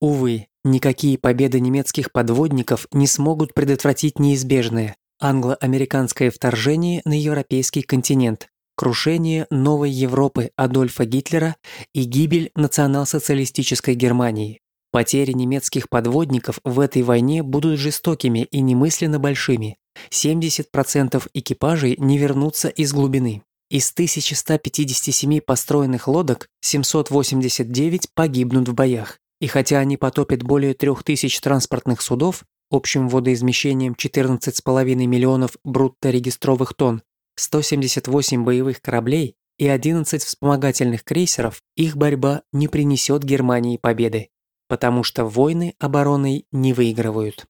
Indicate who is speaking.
Speaker 1: Увы, никакие победы немецких подводников не смогут предотвратить неизбежное – англо-американское вторжение на европейский континент, крушение новой Европы Адольфа Гитлера и гибель национал-социалистической Германии. Потери немецких подводников в этой войне будут жестокими и немысленно большими. 70% экипажей не вернутся из глубины. Из 1157 построенных лодок 789 погибнут в боях. И хотя они потопят более 3000 транспортных судов, общим водоизмещением 14,5 миллионов брутто-регистровых тонн, 178 боевых кораблей и 11 вспомогательных крейсеров, их борьба не принесет Германии победы, потому что войны обороной не выигрывают.